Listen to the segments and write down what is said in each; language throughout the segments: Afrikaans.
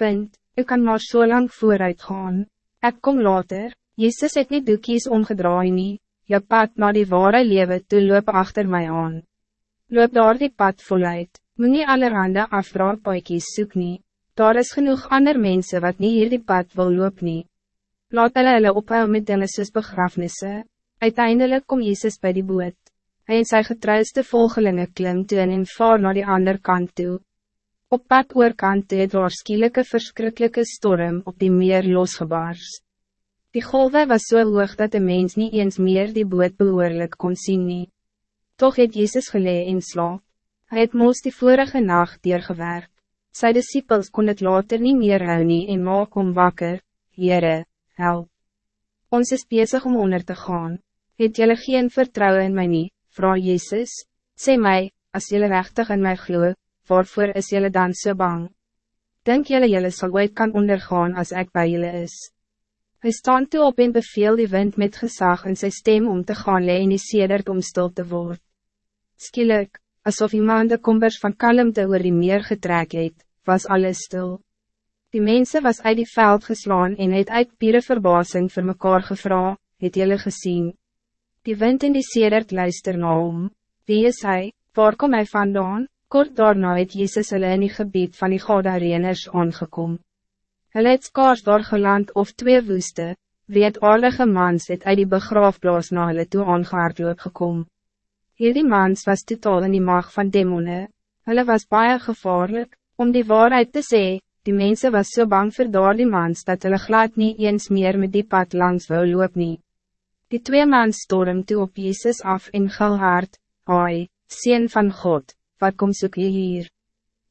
Punt, ik kan maar zo so lang vooruit gaan. Ik kom later, Jezus het niet doekies omgedraai nie, je pad naar die ware lewe toe loop achter mij aan. Loop daar die pad voluit, moet nie allerhande afdraaipaaikies soek nie, daar is genoeg ander mensen wat niet hier die pad wil loop nie. Laat hulle hulle ophou met dinge soos begrafnisse, uiteindelijk kom Jezus bij die boot. Hij en sy getrouwste volgelingen klim toe en vaar naar die andere kant toe. Op pad oorkant het daar skielike verschrikkelijke storm op die meer losgebaars. Die golven was zo so hoog dat de mens niet eens meer die boot behoorlijk kon zien nie. Toch het Jezus gelee in slaap. Hij het moest die vorige nacht deurgewerk. Sy disciples kon het later niet meer hou nie en maak om wakker, Heere, help. Ons is bezig om onder te gaan. Het jylle geen vertrouwen in mij nie, vrouw Jezus? Sê mij, als jylle rechtig in mij glo, waarvoor is jylle dan so bang? Denk jylle jylle sal ooit kan ondergaan als ik bij jylle is? Hij staan toe op en beveel die wind met gezag in zijn stem om te gaan leen die sedert om stil te worden. Skielik, alsof iemand de kombers van kalmte oor die meer getrek het, was alles stil. Die mensen was uit die veld geslaan en het uit pure verbazing voor mekaar gevra, het jylle gezien. Die wind in die sedert luister na om. Wie is hij? waar kom hij vandaan? Kort daarna het Jezus hulle in die gebied van die Gadareners aangekom. Hulle het skaars daar geland of twee woeste, wie het aardige mans het uit die begraafplaas na hulle toe aangehaardloop gekom. Hierdie mans was totaal in die mag van demone, hulle was baie gevaarlijk, om die waarheid te zeggen. die mensen was so bang voor daar die mans dat hulle glad niet eens meer met die pad langs wou loop nie. Die twee mans storm toe op Jezus af in Gilhard, Hoi, Seen van God, wat kom soek je hier?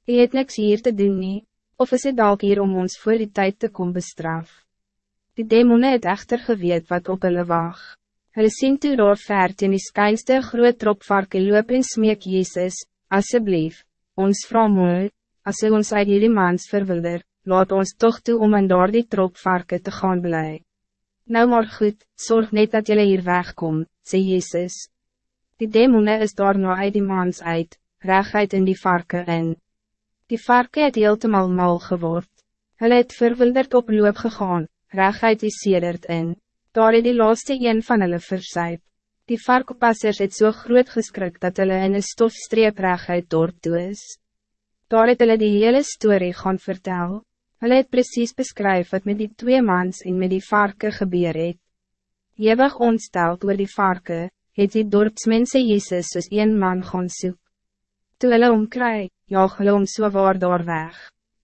Je het niks hier te doen nie, of is het dalk hier om ons voor die tijd te kom bestraf? Die demone het echter geweet wat op hulle wag. Hulle sien toe daar ver in die skynste groot tropvarke loop en smeek Jezus, asseblief, ons vrou mooi, as hy ons uit hierdie mans verwilder, laat ons toch toe om in daar die tropvarke te gaan blij. Nou maar goed, zorg net dat jullie hier wegkom, sê Jezus. Die demone is daar nou uit die mans uit, reguit in die varken in. Die varken het heeltemal mal geword. Hulle het verwilderd op loop gegaan, reguit die sedert in. Daar het die laaste een van hulle versuip. Die varkenpassers het so groot geskrik dat hulle in een stofstreep reguit dorp toe is. Daar het hulle die hele story gaan vertel. Hulle het precies beskryf wat met die twee mans en met die varken gebeur het. Jewig ontsteld oor die varken, het die dorpsmense Jezus soos een man gaan soek. Toe hulle omkry, jaag hulle om so waar daar weg.